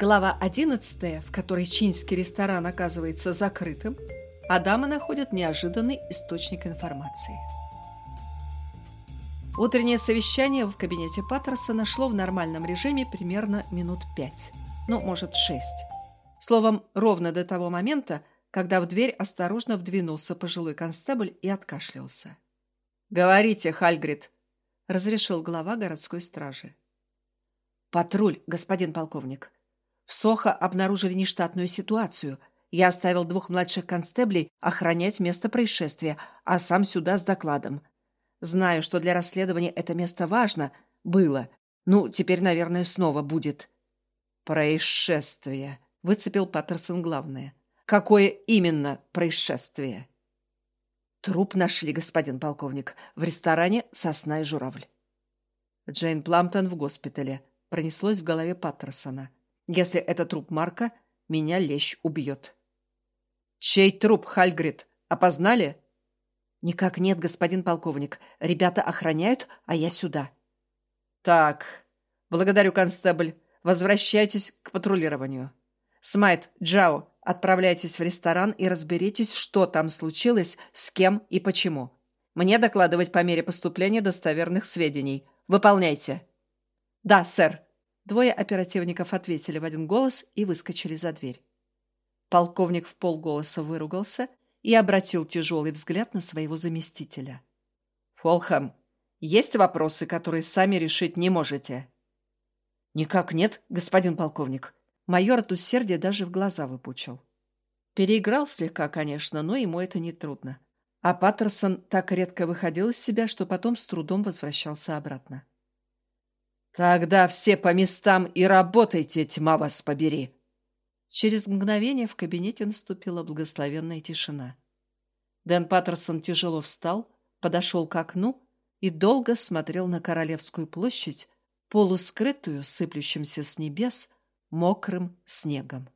Глава 11, в которой чинский ресторан оказывается закрытым, а дамы находят неожиданный источник информации. Утреннее совещание в кабинете Паттерсона шло в нормальном режиме примерно минут пять, ну, может, шесть. Словом, ровно до того момента, когда в дверь осторожно вдвинулся пожилой констебль и откашлялся. «Говорите, Хальгрид», — разрешил глава городской стражи. «Патруль, господин полковник», в Сохо обнаружили нештатную ситуацию. Я оставил двух младших констеблей охранять место происшествия, а сам сюда с докладом. Знаю, что для расследования это место важно. Было. Ну, теперь, наверное, снова будет. Происшествие. Выцепил Паттерсон главное. Какое именно происшествие? Труп нашли, господин полковник, в ресторане «Сосна и журавль». Джейн Пламптон в госпитале. Пронеслось в голове Паттерсона. Если это труп Марка, меня лещ убьет. Чей труп, Хальгрид? Опознали? Никак нет, господин полковник. Ребята охраняют, а я сюда. Так, благодарю, констебль. Возвращайтесь к патрулированию. Смайт, Джао, отправляйтесь в ресторан и разберитесь, что там случилось, с кем и почему. Мне докладывать по мере поступления достоверных сведений. Выполняйте. Да, сэр. Двое оперативников ответили в один голос и выскочили за дверь. Полковник в полголоса выругался и обратил тяжелый взгляд на своего заместителя. «Фолхэм, есть вопросы, которые сами решить не можете?» «Никак нет, господин полковник». Майор от усердия даже в глаза выпучил. Переиграл слегка, конечно, но ему это не трудно. А Паттерсон так редко выходил из себя, что потом с трудом возвращался обратно. «Тогда все по местам и работайте, тьма вас побери!» Через мгновение в кабинете наступила благословенная тишина. Дэн Паттерсон тяжело встал, подошел к окну и долго смотрел на Королевскую площадь, полускрытую, сыплющимся с небес, мокрым снегом.